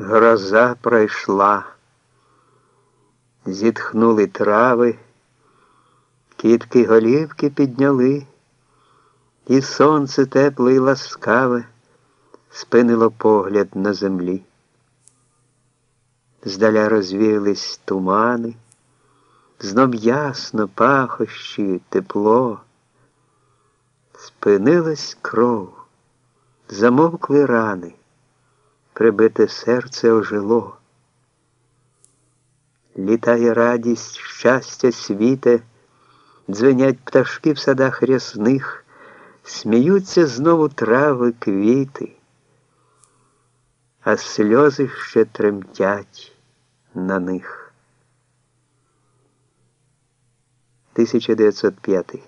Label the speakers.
Speaker 1: Гроза пройшла, зітхнули трави, кітки голівки підняли, і сонце тепле й ласкаве спинило погляд на землі. Здаля розвіялись тумани, знов ясно пахощі, тепло, спинилась кров, замовкли рани прибите серце ожило. Літає радість, щастя, світе, дзвенять пташки в садах рясних, сміються знову трави, квіти, а сльози ще тремтять на них. 1905